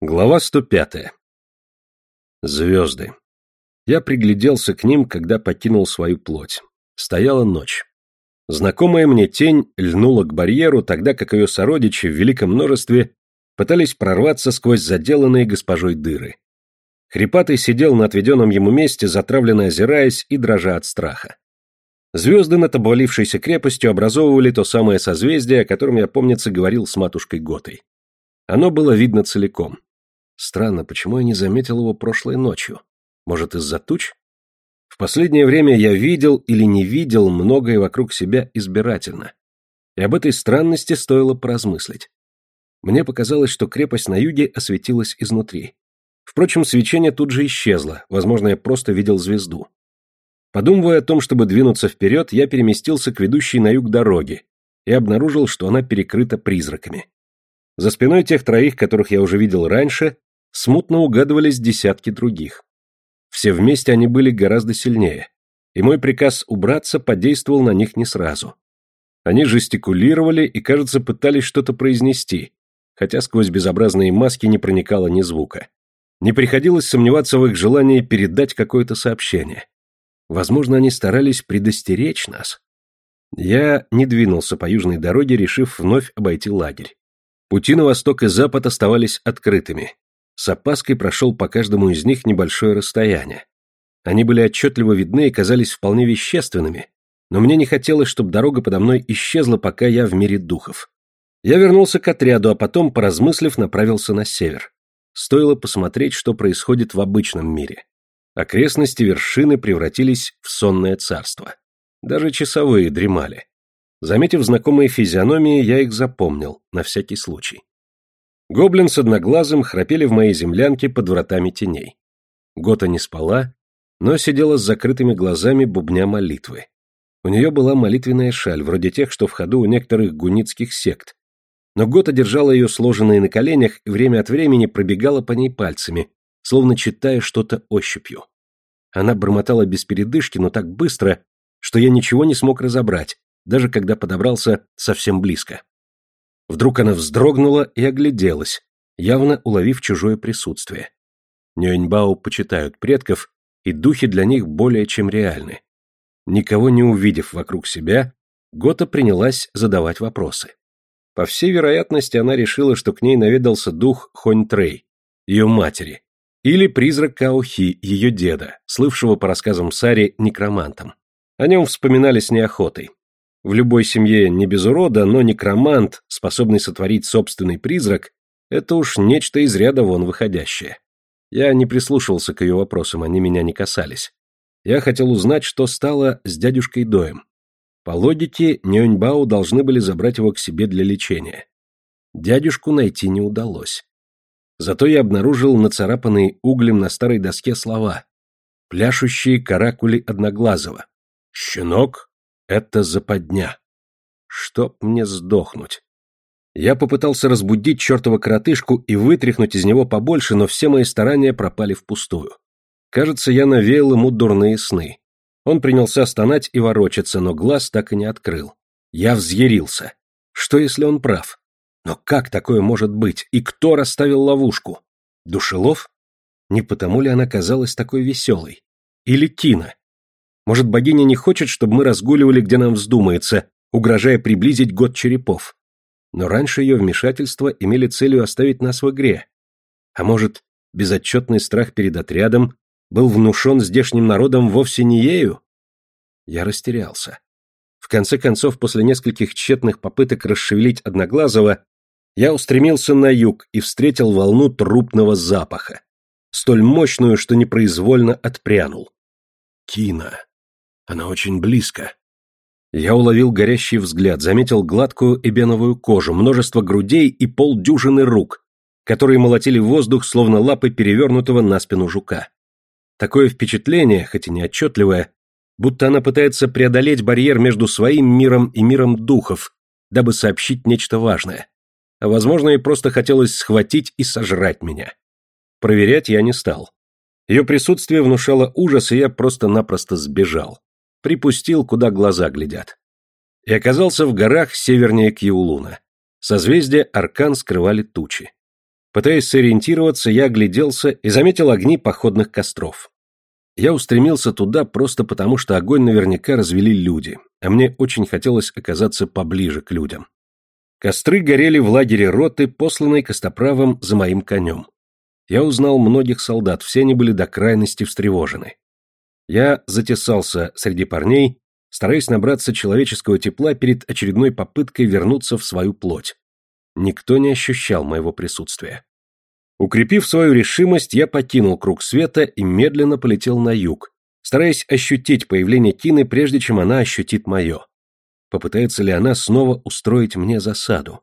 Глава 105. Звезды. Я пригляделся к ним, когда покинул свою плоть. Стояла ночь. Знакомая мне тень льнула к барьеру, тогда как ее сородичи в великом множестве пытались прорваться сквозь заделанные госпожой дыры. Хрипатый сидел на отведенном ему месте, затравленно озираясь и дрожа от страха. Звезды над обвалившейся крепостью образовывали то самое созвездие, о котором я, помнится, говорил с матушкой Готой. Оно было видно целиком. Странно, почему я не заметил его прошлой ночью? Может, из-за туч? В последнее время я видел или не видел многое вокруг себя избирательно. И об этой странности стоило поразмыслить. Мне показалось, что крепость на юге осветилась изнутри. Впрочем, свечение тут же исчезло, возможно, я просто видел звезду. Подумывая о том, чтобы двинуться вперед, я переместился к ведущей на юг дороге и обнаружил, что она перекрыта призраками. За спиной тех троих, которых я уже видел раньше, смутно угадывались десятки других. Все вместе они были гораздо сильнее, и мой приказ убраться подействовал на них не сразу. Они жестикулировали и, кажется, пытались что-то произнести, хотя сквозь безобразные маски не проникало ни звука. Не приходилось сомневаться в их желании передать какое-то сообщение. Возможно, они старались предостеречь нас. Я не двинулся по южной дороге, решив вновь обойти лагерь. Пути на восток и запад оставались открытыми, с опаской прошел по каждому из них небольшое расстояние. Они были отчетливо видны и казались вполне вещественными, но мне не хотелось, чтобы дорога подо мной исчезла, пока я в мире духов. Я вернулся к отряду, а потом, поразмыслив, направился на север. Стоило посмотреть, что происходит в обычном мире. Окрестности вершины превратились в сонное царство. Даже часовые дремали. Заметив знакомые физиономии, я их запомнил, на всякий случай. Гоблин с одноглазым храпели в моей землянке под вратами теней. Гота не спала, но сидела с закрытыми глазами бубня молитвы. У нее была молитвенная шаль, вроде тех, что в ходу у некоторых гуницких сект. Но Гота держала ее сложенной на коленях и время от времени пробегала по ней пальцами, словно читая что-то ощупью. Она бормотала без передышки, но так быстро, что я ничего не смог разобрать, даже когда подобрался совсем близко. Вдруг она вздрогнула и огляделась, явно уловив чужое присутствие. Нюэньбао почитают предков, и духи для них более чем реальны. Никого не увидев вокруг себя, Гота принялась задавать вопросы. По всей вероятности, она решила, что к ней наведался дух Хонь-Трей, ее матери, или призрак Каохи, ее деда, слывшего по рассказам Сари некромантом. О нем вспоминали с неохотой. В любой семье не без урода, но некромант, способный сотворить собственный призрак, это уж нечто из ряда вон выходящее. Я не прислушивался к ее вопросам, они меня не касались. Я хотел узнать, что стало с дядюшкой Доем. По логике, Нюньбао должны были забрать его к себе для лечения. Дядюшку найти не удалось. Зато я обнаружил нацарапанные углем на старой доске слова. Пляшущие каракули Одноглазого. «Щенок это западня. Чтоб мне сдохнуть. Я попытался разбудить чертова коротышку и вытряхнуть из него побольше, но все мои старания пропали впустую. Кажется, я навеял ему дурные сны. Он принялся стонать и ворочаться, но глаз так и не открыл. Я взъярился. Что, если он прав? Но как такое может быть? И кто расставил ловушку? Душелов? Не потому ли она казалась такой веселой? Или Тина? Может, богиня не хочет, чтобы мы разгуливали, где нам вздумается, угрожая приблизить год черепов? Но раньше ее вмешательства имели целью оставить нас в игре. А может, безотчетный страх перед отрядом был внушен здешним народом вовсе не ею? Я растерялся. В конце концов, после нескольких тщетных попыток расшевелить Одноглазого, я устремился на юг и встретил волну трупного запаха, столь мощную, что непроизвольно отпрянул. Кина. Она очень близко. Я уловил горящий взгляд, заметил гладкую эбеновую кожу, множество грудей и полдюжины рук, которые молотили воздух, словно лапы перевернутого на спину жука. Такое впечатление, хоть и неотчетливое, будто она пытается преодолеть барьер между своим миром и миром духов, дабы сообщить нечто важное. А возможно, ей просто хотелось схватить и сожрать меня. Проверять я не стал. Ее присутствие внушало ужас, и я просто-напросто сбежал припустил, куда глаза глядят. И оказался в горах севернее Кьюлуна. Созвездие Аркан скрывали тучи. Пытаясь сориентироваться, я огляделся и заметил огни походных костров. Я устремился туда просто потому, что огонь наверняка развели люди, а мне очень хотелось оказаться поближе к людям. Костры горели в лагере роты, посланной Костоправом за моим конем. Я узнал многих солдат, все они были до крайности встревожены. Я затесался среди парней, стараясь набраться человеческого тепла перед очередной попыткой вернуться в свою плоть. Никто не ощущал моего присутствия. Укрепив свою решимость, я покинул круг света и медленно полетел на юг, стараясь ощутить появление Кины, прежде чем она ощутит мое. Попытается ли она снова устроить мне засаду?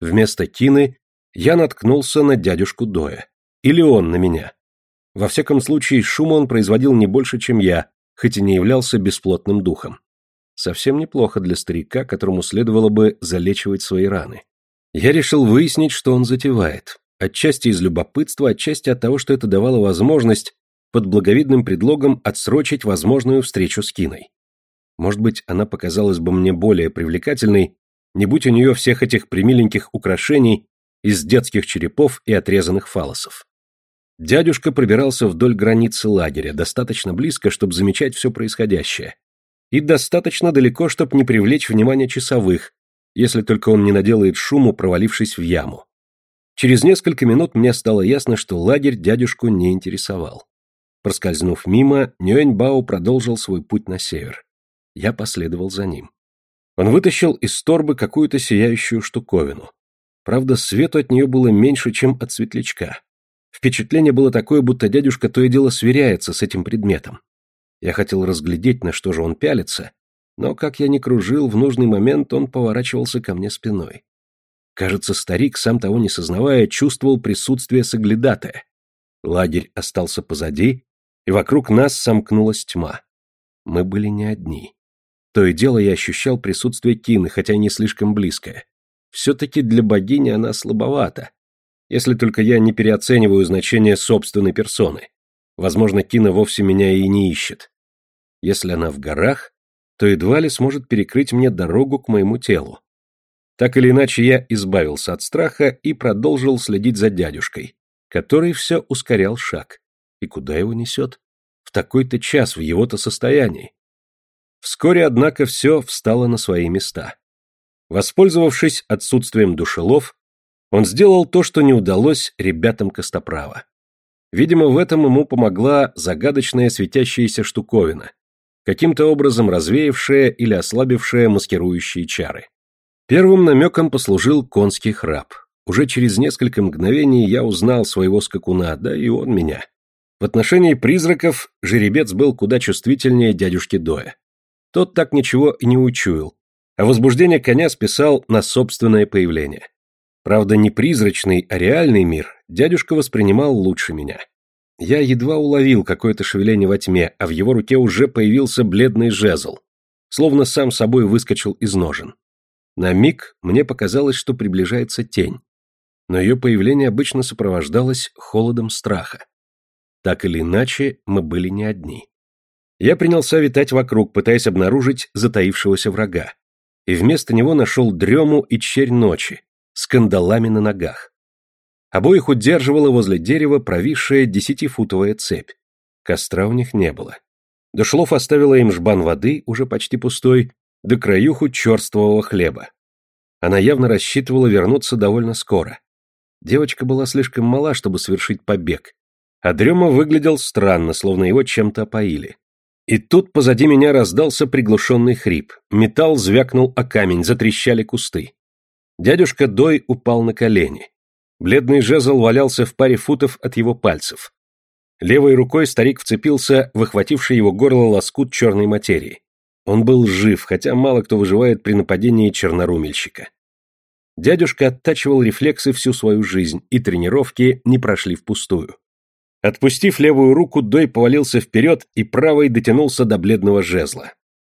Вместо Кины я наткнулся на дядюшку Доя. Или он на меня. Во всяком случае, шума он производил не больше, чем я, хоть и не являлся бесплотным духом. Совсем неплохо для старика, которому следовало бы залечивать свои раны. Я решил выяснить, что он затевает. Отчасти из любопытства, отчасти от того, что это давало возможность под благовидным предлогом отсрочить возможную встречу с Киной. Может быть, она показалась бы мне более привлекательной, не будь у нее всех этих примиленьких украшений из детских черепов и отрезанных фалосов. Дядюшка пробирался вдоль границы лагеря, достаточно близко, чтобы замечать все происходящее, и достаточно далеко, чтобы не привлечь внимание часовых, если только он не наделает шуму, провалившись в яму. Через несколько минут мне стало ясно, что лагерь дядюшку не интересовал. Проскользнув мимо, Нюэньбао продолжил свой путь на север. Я последовал за ним. Он вытащил из торбы какую-то сияющую штуковину. Правда, свету от нее было меньше, чем от светлячка. Впечатление было такое, будто дядюшка то и дело сверяется с этим предметом. Я хотел разглядеть, на что же он пялится, но, как я ни кружил, в нужный момент он поворачивался ко мне спиной. Кажется, старик, сам того не сознавая, чувствовал присутствие соглядатая. Лагерь остался позади, и вокруг нас сомкнулась тьма. Мы были не одни. То и дело я ощущал присутствие Кины, хотя и не слишком близкое. Все-таки для богини она слабовата, если только я не переоцениваю значение собственной персоны. Возможно, Кина вовсе меня и не ищет. Если она в горах, то едва ли сможет перекрыть мне дорогу к моему телу. Так или иначе, я избавился от страха и продолжил следить за дядюшкой, который все ускорял шаг. И куда его несет? В такой-то час, в его-то состоянии. Вскоре, однако, все встало на свои места. Воспользовавшись отсутствием душелов, он сделал то, что не удалось ребятам Костоправа. Видимо, в этом ему помогла загадочная светящаяся штуковина, каким-то образом развеявшая или ослабившая маскирующие чары. Первым намеком послужил конский храп. Уже через несколько мгновений я узнал своего скакуна, да и он меня. В отношении призраков жеребец был куда чувствительнее дядюшки Доя. Тот так ничего и не учуял, а возбуждение коня списал на собственное появление. Правда, не призрачный, а реальный мир дядюшка воспринимал лучше меня. Я едва уловил какое-то шевеление во тьме, а в его руке уже появился бледный жезл, словно сам собой выскочил из ножен. На миг мне показалось, что приближается тень, но ее появление обычно сопровождалось холодом страха. Так или иначе, мы были не одни. Я принялся витать вокруг, пытаясь обнаружить затаившегося врага, и вместо него нашел дрему и черь ночи, с кандалами на ногах. Обоих удерживала возле дерева провисшая десятифутовая цепь. Костра у них не было. Дошлов оставила им жбан воды, уже почти пустой, до краюху черствового хлеба. Она явно рассчитывала вернуться довольно скоро. Девочка была слишком мала, чтобы совершить побег. А Дрема выглядел странно, словно его чем-то опоили. И тут позади меня раздался приглушенный хрип. Металл звякнул о камень, затрещали кусты. Дядюшка Дой упал на колени. Бледный жезл валялся в паре футов от его пальцев. Левой рукой старик вцепился в охвативший его горло лоскут черной материи. Он был жив, хотя мало кто выживает при нападении чернорумельщика. Дядюшка оттачивал рефлексы всю свою жизнь, и тренировки не прошли впустую. Отпустив левую руку, Дой повалился вперед и правой дотянулся до бледного жезла.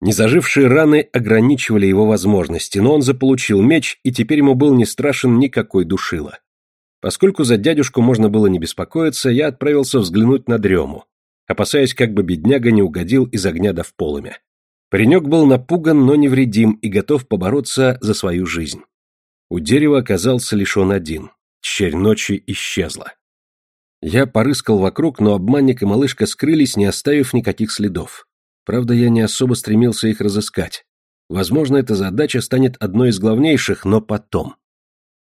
Незажившие раны ограничивали его возможности, но он заполучил меч, и теперь ему был не страшен никакой душила. Поскольку за дядюшку можно было не беспокоиться, я отправился взглянуть на дрему, опасаясь, как бы бедняга не угодил из огня до в полымя. Паренек был напуган, но невредим и готов побороться за свою жизнь. У дерева оказался лишь он один. Черь ночи исчезла. Я порыскал вокруг, но обманник и малышка скрылись, не оставив никаких следов. Правда, я не особо стремился их разыскать. Возможно, эта задача станет одной из главнейших, но потом.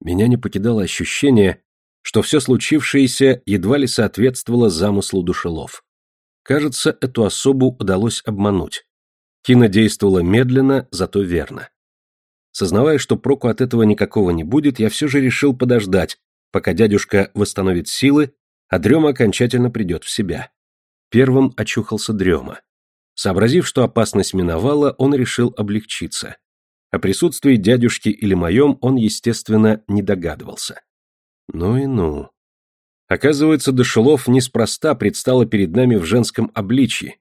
Меня не покидало ощущение, что все случившееся едва ли соответствовало замыслу душелов. Кажется, эту особу удалось обмануть. Кина действовала медленно, зато верно. Сознавая, что проку от этого никакого не будет, я все же решил подождать, пока дядюшка восстановит силы, а дрема окончательно придет в себя. Первым очухался дрема. Сообразив, что опасность миновала, он решил облегчиться. О присутствии дядюшки или моем он, естественно, не догадывался. Ну и ну. Оказывается, Дошелов неспроста предстала перед нами в женском обличье.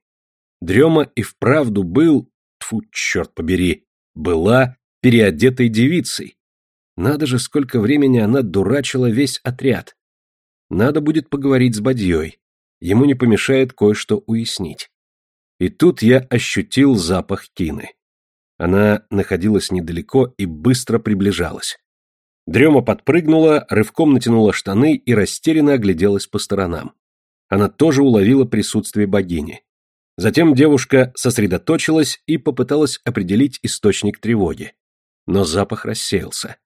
Дрема и вправду был, тфу, черт побери, была переодетой девицей. Надо же, сколько времени она дурачила весь отряд. Надо будет поговорить с Бадьей. Ему не помешает кое-что уяснить. И тут я ощутил запах Кины. Она находилась недалеко и быстро приближалась. Дрема подпрыгнула, рывком натянула штаны и растерянно огляделась по сторонам. Она тоже уловила присутствие богини. Затем девушка сосредоточилась и попыталась определить источник тревоги. Но запах рассеялся.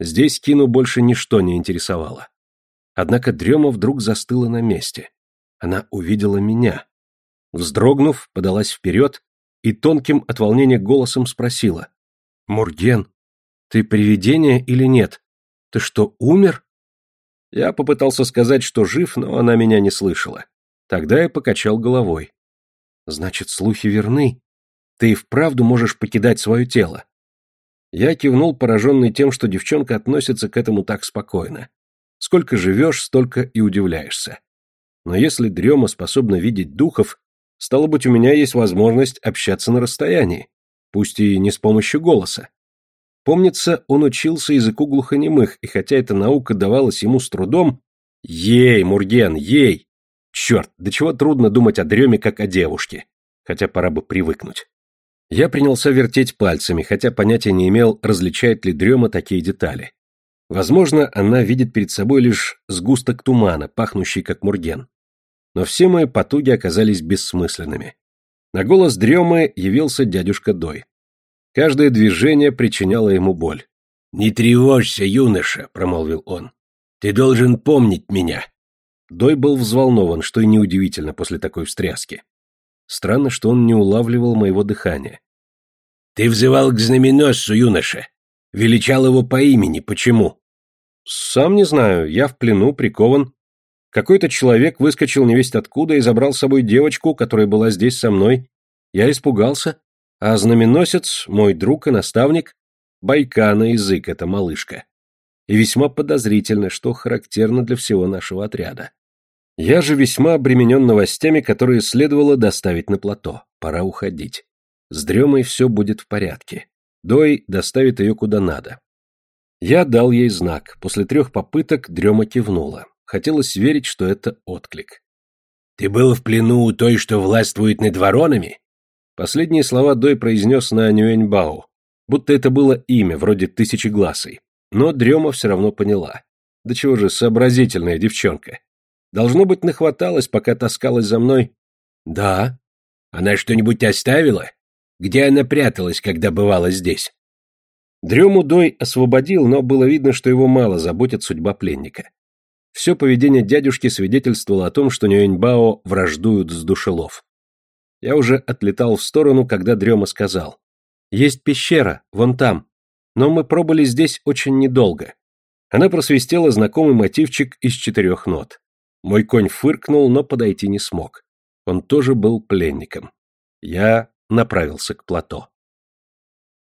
Здесь Кину больше ничто не интересовало. Однако Дрема вдруг застыла на месте. Она увидела меня. Вздрогнув, подалась вперед и тонким от волнения голосом спросила. «Мурген, ты привидение или нет? Ты что, умер?» Я попытался сказать, что жив, но она меня не слышала. Тогда я покачал головой. «Значит, слухи верны. Ты и вправду можешь покидать свое тело». Я кивнул, пораженный тем, что девчонка относится к этому так спокойно. Сколько живешь, столько и удивляешься. Но если дрема способна видеть духов, Стало быть, у меня есть возможность общаться на расстоянии, пусть и не с помощью голоса. Помнится, он учился языку глухонемых, и хотя эта наука давалась ему с трудом... Ей, Мурген, ей! Черт, до чего трудно думать о дреме, как о девушке. Хотя пора бы привыкнуть. Я принялся вертеть пальцами, хотя понятия не имел, различает ли дрема такие детали. Возможно, она видит перед собой лишь сгусток тумана, пахнущий как мурген но все мои потуги оказались бессмысленными. На голос дремы явился дядюшка Дой. Каждое движение причиняло ему боль. «Не тревожься, юноша», — промолвил он. «Ты должен помнить меня». Дой был взволнован, что и неудивительно после такой встряски. Странно, что он не улавливал моего дыхания. «Ты взывал к знаменосцу, юноша. Величал его по имени. Почему?» «Сам не знаю. Я в плену, прикован. Какой-то человек выскочил невесть откуда и забрал с собой девочку, которая была здесь со мной. Я испугался, а знаменосец, мой друг и наставник, байка на язык эта малышка. И весьма подозрительно, что характерно для всего нашего отряда. Я же весьма обременен новостями, которые следовало доставить на плато. Пора уходить. С дремой все будет в порядке. Дой доставит ее куда надо. Я дал ей знак. После трех попыток дрема кивнула. Хотелось верить, что это отклик. «Ты был в плену у той, что властвует над воронами?» Последние слова Дой произнес на Нюэньбао, будто это было имя, вроде тысячегласой. Но Дрема все равно поняла. Да чего же сообразительная девчонка. Должно быть, нахваталась, пока таскалась за мной. «Да». «Она что-нибудь оставила? Где она пряталась, когда бывала здесь?» Дрему Дой освободил, но было видно, что его мало заботит судьба пленника. Все поведение дядюшки свидетельствовало о том, что Нюэньбао враждуют с душелов. Я уже отлетал в сторону, когда Дрема сказал. «Есть пещера, вон там. Но мы пробыли здесь очень недолго». Она просвистела знакомый мотивчик из четырех нот. Мой конь фыркнул, но подойти не смог. Он тоже был пленником. Я направился к плато.